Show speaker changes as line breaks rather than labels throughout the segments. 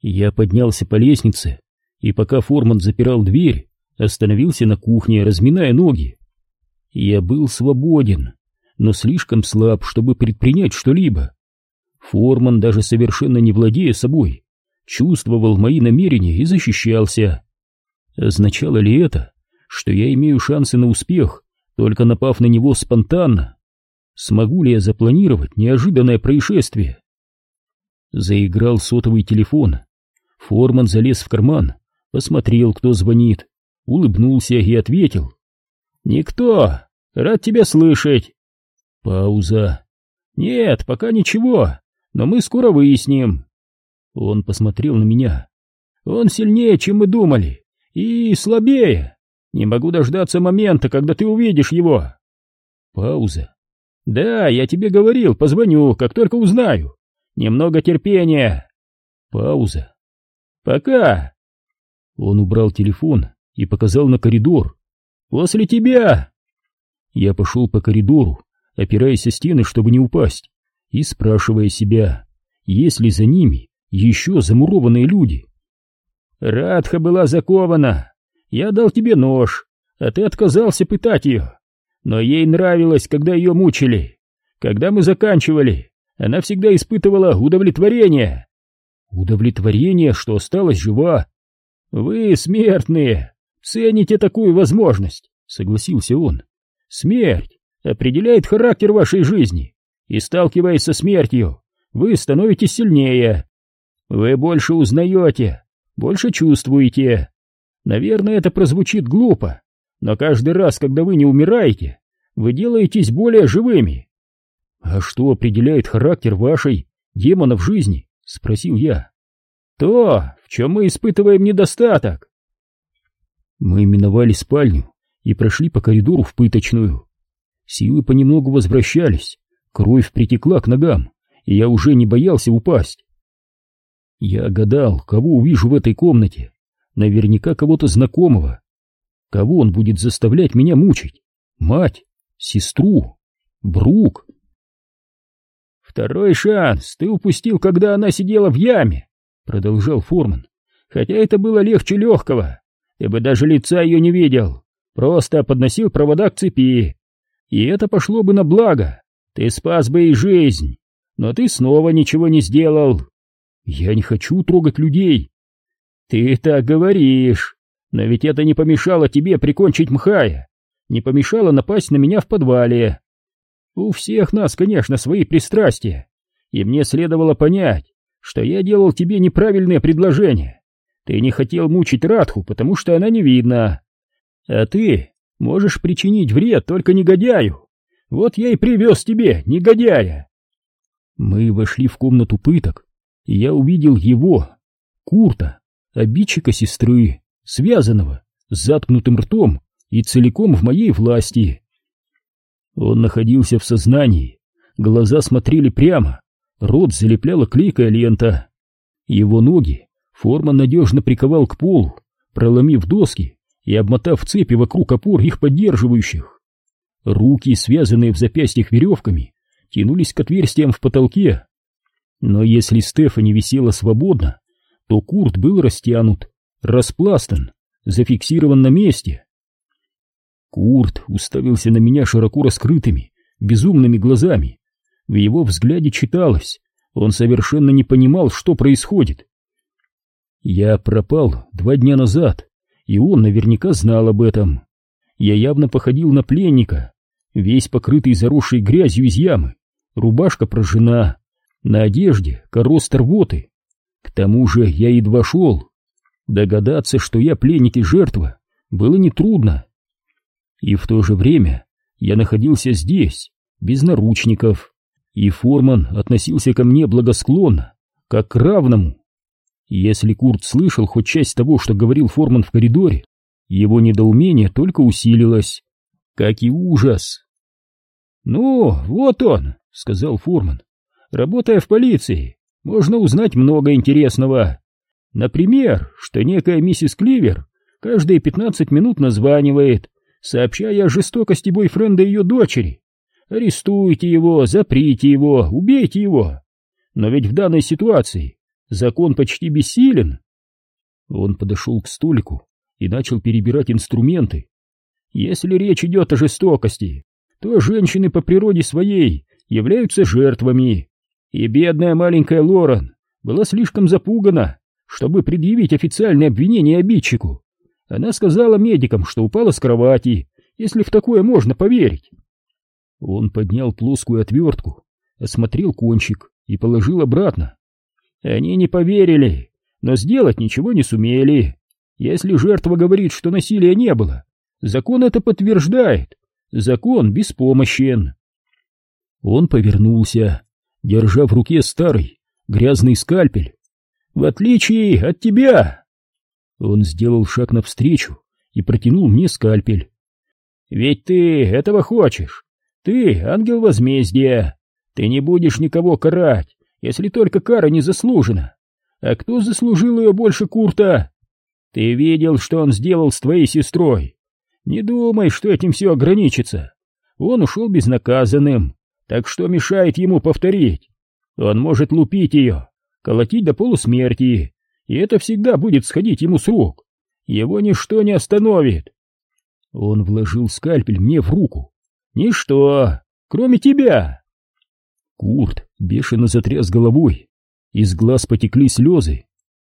Я поднялся по лестнице, и пока Форман запирал дверь, остановился на кухне, разминая ноги. Я был свободен, но слишком слаб, чтобы предпринять что-либо. Форман, даже совершенно не владея собой, чувствовал мои намерения и защищался. Означало ли это, что я имею шансы на успех, только напав на него спонтанно? Смогу ли я запланировать неожиданное происшествие? Заиграл сотовый телефон. Форман залез в карман, посмотрел, кто звонит, улыбнулся и ответил. «Никто! Рад тебя слышать!» Пауза. «Нет, пока ничего, но мы скоро выясним». Он посмотрел на меня. «Он сильнее, чем мы думали, и слабее. Не могу дождаться момента, когда ты увидишь его». Пауза. «Да, я тебе говорил, позвоню, как только узнаю. Немного терпения». Пауза. «Пока». Он убрал телефон и показал на коридор. «После тебя!» Я пошел по коридору, опираясь о стены, чтобы не упасть, и спрашивая себя, есть ли за ними еще замурованные люди. «Радха была закована. Я дал тебе нож, а ты отказался пытать ее. Но ей нравилось, когда ее мучили. Когда мы заканчивали, она всегда испытывала удовлетворение. Удовлетворение, что осталась жива. Вы, смертные, цените такую возможность, согласился он. Смерть определяет характер вашей жизни, и, сталкиваясь со смертью, вы становитесь сильнее. Вы больше узнаете, больше чувствуете. Наверное, это прозвучит глупо, но каждый раз, когда вы не умираете, вы делаетесь более живыми. А что определяет характер вашей демонов жизни? Спросил я. То, в чем мы испытываем недостаток. Мы миновали спальню и прошли по коридору в пыточную. Силы понемногу возвращались, кровь притекла к ногам, и я уже не боялся упасть. Я гадал, кого увижу в этой комнате. Наверняка кого-то знакомого. Кого он будет заставлять меня мучить? Мать? Сестру? Брук? «Второй шанс ты упустил, когда она сидела в яме», — продолжал Форман. «Хотя это было легче легкого. Ты бы даже лица ее не видел. Просто подносил провода к цепи. И это пошло бы на благо. Ты спас бы ей жизнь. Но ты снова ничего не сделал. Я не хочу трогать людей. Ты так говоришь. Но ведь это не помешало тебе прикончить Мхая. Не помешало напасть на меня в подвале. У всех нас, конечно, свои пристрастия, и мне следовало понять, что я делал тебе неправильное предложение. Ты не хотел мучить Радху, потому что она не видна. А ты можешь причинить вред только негодяю. Вот я и привез тебе, негодяя. Мы вошли в комнату пыток, и я увидел его, Курта, обидчика сестры, связанного, с заткнутым ртом и целиком в моей власти. Он находился в сознании, глаза смотрели прямо, рот залепляла клейкая лента. Его ноги форма надежно приковал к полу, проломив доски и обмотав цепи вокруг опор их поддерживающих. Руки, связанные в запястьях веревками, тянулись к отверстиям в потолке. Но если Стефани висела свободно, то Курт был растянут, распластан, зафиксирован на месте. Курт уставился на меня широко раскрытыми, безумными глазами. В его взгляде читалось, он совершенно не понимал, что происходит. Я пропал два дня назад, и он наверняка знал об этом. Я явно походил на пленника, весь покрытый заросшей грязью из ямы, рубашка прожжена, на одежде корост рвоты. К тому же я едва шел. Догадаться, что я пленник и жертва, было нетрудно. И в то же время я находился здесь, без наручников, и Форман относился ко мне благосклонно, как к равному. Если Курт слышал хоть часть того, что говорил Форман в коридоре, его недоумение только усилилось, как и ужас. «Ну, вот он», — сказал Форман. «Работая в полиции, можно узнать много интересного. Например, что некая миссис Кливер каждые пятнадцать минут названивает, сообщая о жестокости бойфренда ее дочери. Арестуйте его, заприте его, убейте его. Но ведь в данной ситуации Закон почти бессилен. Он подошел к столику и начал перебирать инструменты. Если речь идет о жестокости, то женщины по природе своей являются жертвами, и бедная маленькая Лорен была слишком запугана, чтобы предъявить официальное обвинение обидчику. Она сказала медикам, что упала с кровати, если в такое можно поверить. Он поднял плоскую отвертку, осмотрел кончик и положил обратно. Они не поверили, но сделать ничего не сумели. Если жертва говорит, что насилия не было, закон это подтверждает. Закон беспомощен. Он повернулся, держа в руке старый, грязный скальпель. В отличие от тебя! Он сделал шаг навстречу и протянул мне скальпель. Ведь ты этого хочешь. Ты ангел возмездия. Ты не будешь никого карать, если только кара не заслужена. А кто заслужил ее больше Курта? Ты видел, что он сделал с твоей сестрой. Не думай, что этим все ограничится. Он ушел безнаказанным, так что мешает ему повторить? Он может лупить ее, колотить до полусмерти, и это всегда будет сходить ему с рук. Его ничто не остановит. Он вложил скальпель мне в руку. Ничто, кроме тебя. Курт бешено затряс головой, из глаз потекли слезы.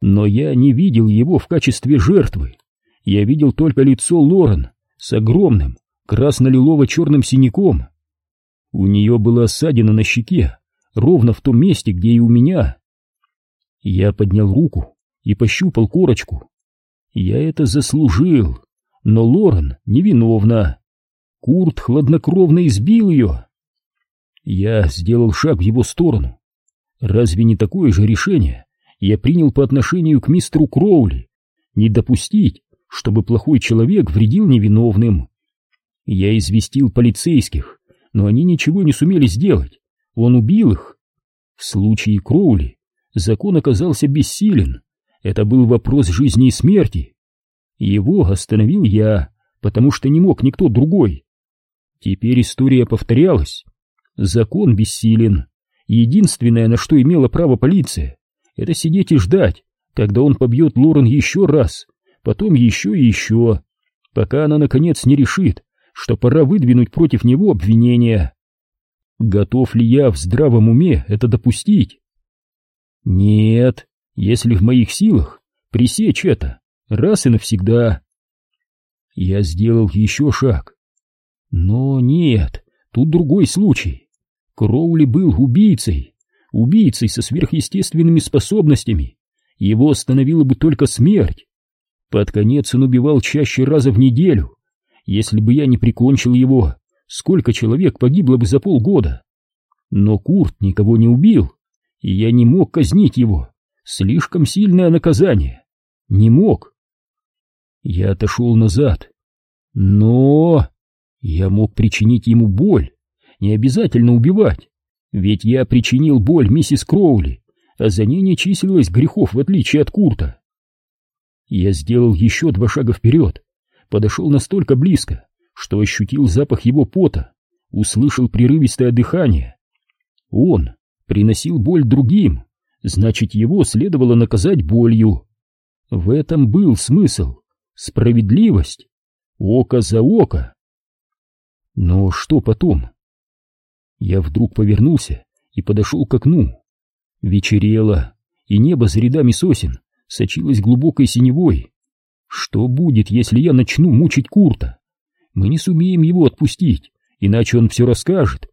Но я не видел его в качестве жертвы. Я видел только лицо Лорен с огромным красно-лилово-черным синяком. У нее была ссадина на щеке, ровно в том месте, где и у меня. Я поднял руку и пощупал корочку. Я это заслужил, но Лорен невиновна. Курт хладнокровно избил ее. Я сделал шаг в его сторону. Разве не такое же решение я принял по отношению к мистеру Кроули? Не допустить, чтобы плохой человек вредил невиновным. Я известил полицейских, но они ничего не сумели сделать. Он убил их. В случае Кроули закон оказался бессилен. Это был вопрос жизни и смерти. Его остановил я, потому что не мог никто другой. Теперь история повторялась. Закон бессилен. Единственное, на что имела право полиция, это сидеть и ждать, когда он побьет Лорен еще раз, потом еще и еще, пока она наконец не решит, что пора выдвинуть против него обвинения. Готов ли я в здравом уме это допустить? Нет, если в моих силах пресечь это раз и навсегда. Я сделал еще шаг. Но нет, тут другой случай. Кроули был убийцей, убийцей со сверхъестественными способностями. Его остановила бы только смерть. Под конец он убивал чаще раза в неделю. Если бы я не прикончил его, сколько человек погибло бы за полгода? Но Курт никого не убил и я не мог казнить его. Слишком сильное наказание. Не мог. Я отошел назад. Но... Я мог причинить ему боль. Не обязательно убивать. Ведь я причинил боль миссис Кроули, а за ней не числилось грехов, в отличие от Курта. Я сделал еще два шага вперед, подошел настолько близко, что ощутил запах его пота, услышал прерывистое дыхание. Он приносил боль другим, значит, его следовало наказать болью. В этом был смысл, справедливость, око за око. Но что потом? Я вдруг повернулся и подошел к окну. Вечерело, и небо за рядами сосен сочилось глубокой синевой. Что будет, если я начну мучить Курта? Мы не сумеем его отпустить, иначе он все расскажет.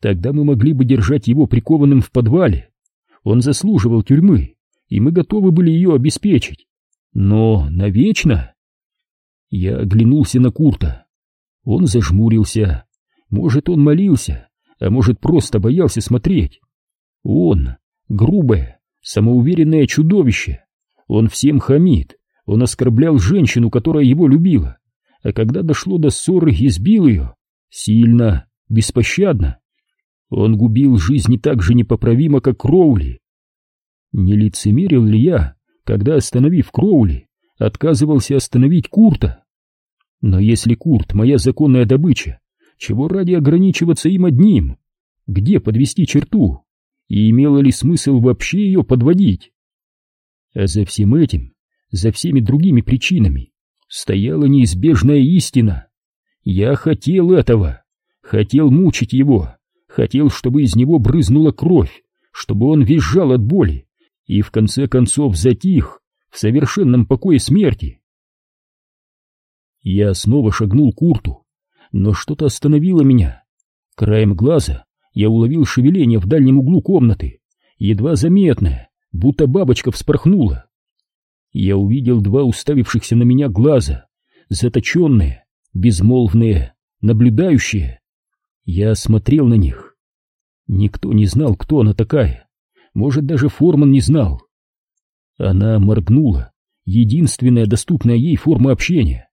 Тогда мы могли бы держать его прикованным в подвале. Он заслуживал тюрьмы, и мы готовы были ее обеспечить. Но навечно? Я оглянулся на Курта. Он зажмурился. Может, он молился, а может, просто боялся смотреть. Он — грубое, самоуверенное чудовище. Он всем хамит. Он оскорблял женщину, которая его любила. А когда дошло до ссоры, избил ее. Сильно, беспощадно. Он губил жизни так же непоправимо, как Кроули. Не лицемерил ли я, когда, остановив Кроули, отказывался остановить Курта? Но если Курт — моя законная добыча, чего ради ограничиваться им одним? Где подвести черту? И имело ли смысл вообще ее подводить? А за всем этим, за всеми другими причинами, стояла неизбежная истина. Я хотел этого, хотел мучить его, хотел, чтобы из него брызнула кровь, чтобы он визжал от боли и в конце концов затих в совершенном покое смерти. Я снова шагнул к Курту, но что-то остановило меня. Краем глаза я уловил шевеление в дальнем углу комнаты, едва заметное, будто бабочка вспорхнула. Я увидел два уставившихся на меня глаза, заточенные, безмолвные, наблюдающие. Я смотрел на них. Никто не знал, кто она такая. Может, даже Форман не знал. Она моргнула, единственная доступная ей форма общения.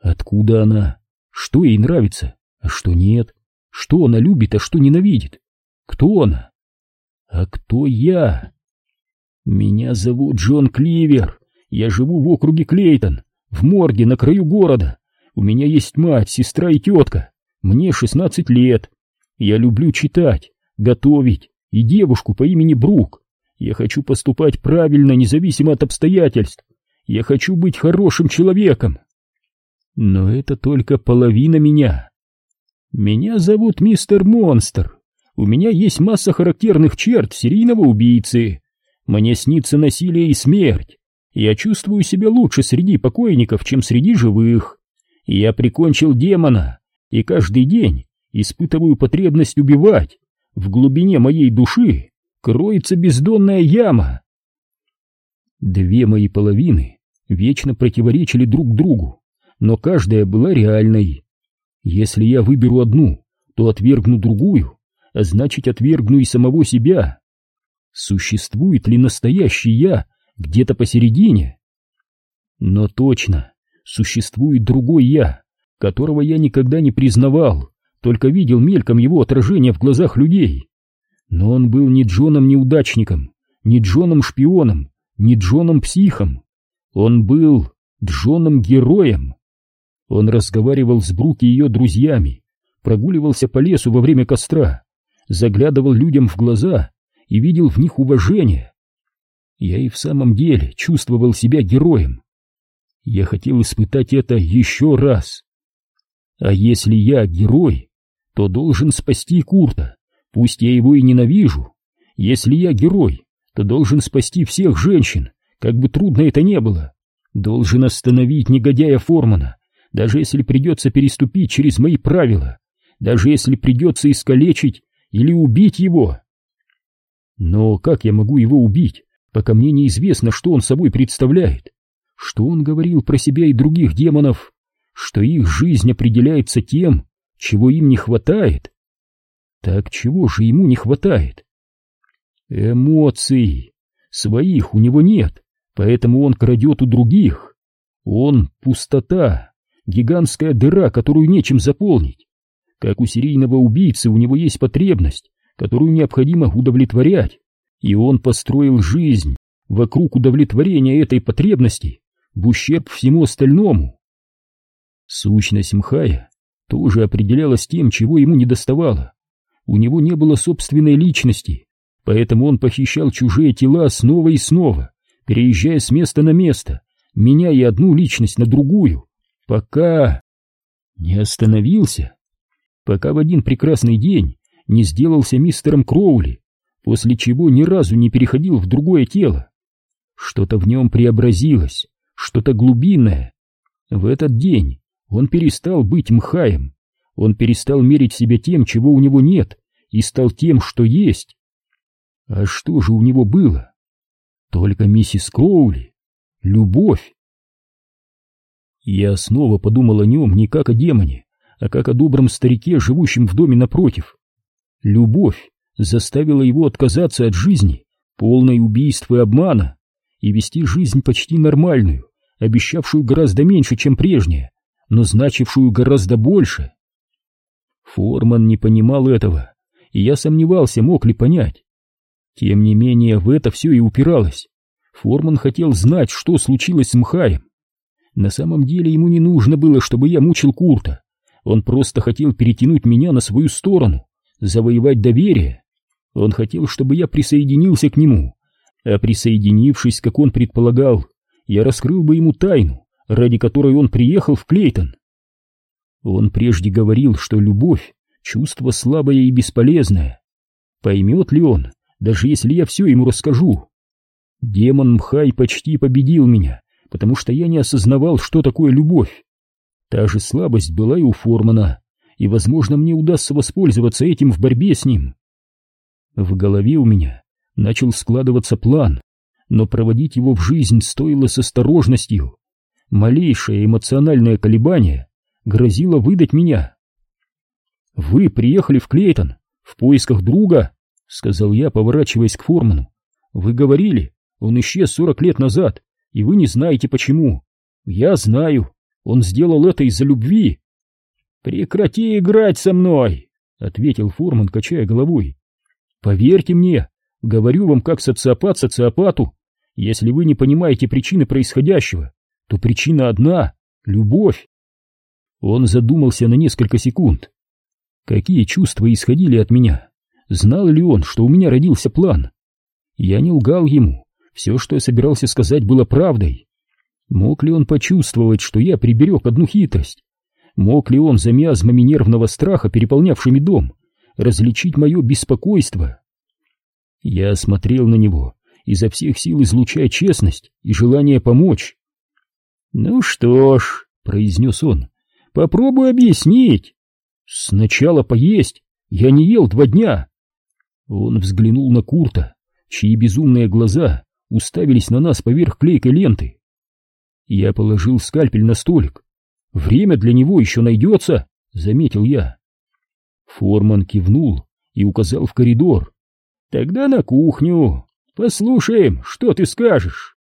Откуда она? Что ей нравится, а что нет? Что она любит, а что ненавидит? Кто она? А кто я? Меня зовут Джон Кливер. Я живу в округе Клейтон, в морге на краю города. У меня есть мать, сестра и тетка. Мне шестнадцать лет. Я люблю читать, готовить и девушку по имени Брук. Я хочу поступать правильно, независимо от обстоятельств. Я хочу быть хорошим человеком. Но это только половина меня. Меня зовут мистер Монстр. У меня есть масса характерных черт серийного убийцы. Мне снится насилие и смерть. Я чувствую себя лучше среди покойников, чем среди живых. Я прикончил демона, и каждый день испытываю потребность убивать. В глубине моей души кроется бездонная яма. Две мои половины вечно противоречили друг другу, но каждая была реальной. Если я выберу одну, то отвергну другую, а значит отвергну и самого себя. Существует ли настоящий я где-то посередине? Но точно, существует другой я, которого я никогда не признавал, только видел мельком его отражение в глазах людей. Но он был не Джоном-неудачником, не Джоном-шпионом, не Джоном-психом. Он был Джоном-героем. Он разговаривал с Брук и ее друзьями, прогуливался по лесу во время костра, заглядывал людям в глаза и видел в них уважение. Я и в самом деле чувствовал себя героем. Я хотел испытать это еще раз. А если я герой, то должен спасти Курта, пусть я его и ненавижу. Если я герой, то должен спасти всех женщин, как бы трудно это не было. Должен остановить негодяя Формана, даже если придется переступить через мои правила, даже если придется искалечить или убить его. Но как я могу его убить, пока мне неизвестно, что он собой представляет? Что он говорил про себя и других демонов? Что их жизнь определяется тем, чего им не хватает? Так чего же ему не хватает? Эмоций. Своих у него нет, поэтому он крадет у других. Он — пустота, гигантская дыра, которую нечем заполнить. Как у серийного убийцы у него есть потребность, которую необходимо удовлетворять, и он построил жизнь вокруг удовлетворения этой потребности в ущерб всему остальному. Сущность Мхая тоже определялась тем, чего ему не доставало. У него не было собственной личности, поэтому он похищал чужие тела снова и снова, переезжая с места на место, меняя одну личность на другую, пока не остановился, пока в один прекрасный день не сделался мистером Кроули, после чего ни разу не переходил в другое тело. Что-то в нем преобразилось, что-то глубинное. В этот день он перестал быть мхаем, он перестал мерить себя тем, чего у него нет, и стал тем, что есть. А что же у него было? Только миссис Кроули, любовь. Я снова подумал о нем не как о демоне, а как о добром старике, живущем в доме напротив. Любовь заставила его отказаться от жизни, полной убийств и обмана, и вести жизнь почти нормальную, обещавшую гораздо меньше, чем прежняя, но значившую гораздо больше. Форман не понимал этого, и я сомневался, мог ли понять. Тем не менее, в это все и упиралось. Форман хотел знать, что случилось с Мхаем. На самом деле ему не нужно было, чтобы я мучил Курта. Он просто хотел перетянуть меня на свою сторону, завоевать доверие. Он хотел, чтобы я присоединился к нему, А присоединившись, как он предполагал, я раскрыл бы ему тайну, ради которой он приехал в Клейтон. Он прежде говорил, что любовь — чувство слабое и бесполезное. Поймет ли он, даже если я все ему расскажу? Демон Мхай почти победил меня, потому что я не осознавал, что такое любовь. Та же слабость была и у Формана, и, возможно, мне удастся воспользоваться этим в борьбе с ним. В голове у меня начал складываться план, но проводить его в жизнь стоило с осторожностью. Малейшее эмоциональное колебание грозило выдать меня. «Вы приехали в Клейтон в поисках друга», — сказал я, поворачиваясь к Форману. «Вы говорили, он исчез сорок лет назад, и вы не знаете почему. Я знаю, он сделал это из-за любви». «Прекрати играть со мной», — ответил Форман, качая головой. «Поверьте мне, говорю вам как социопат социопату, если вы не понимаете причины происходящего, то причина одна — любовь. Он задумался на несколько секунд. Какие чувства исходили от меня? Знал ли он, что у меня родился план? Я не лгал ему. Все, что я собирался сказать, было правдой. Мог ли он почувствовать, что я приберег одну хитрость? Мог ли он за миазмами нервного страха, переполнявшими дом, различить мое беспокойство? Я смотрел на него, изо всех сил излучая честность и желание помочь. «Ну что ж», — произнес он, — «попробуй объяснить. Сначала поесть, я не ел два дня». Он взглянул на Курта, чьи безумные глаза уставились на нас поверх клейкой ленты. Я положил скальпель на столик. «Время для него еще найдется», — заметил я. Форман кивнул и указал в коридор. «Тогда на кухню. Послушаем, что ты скажешь».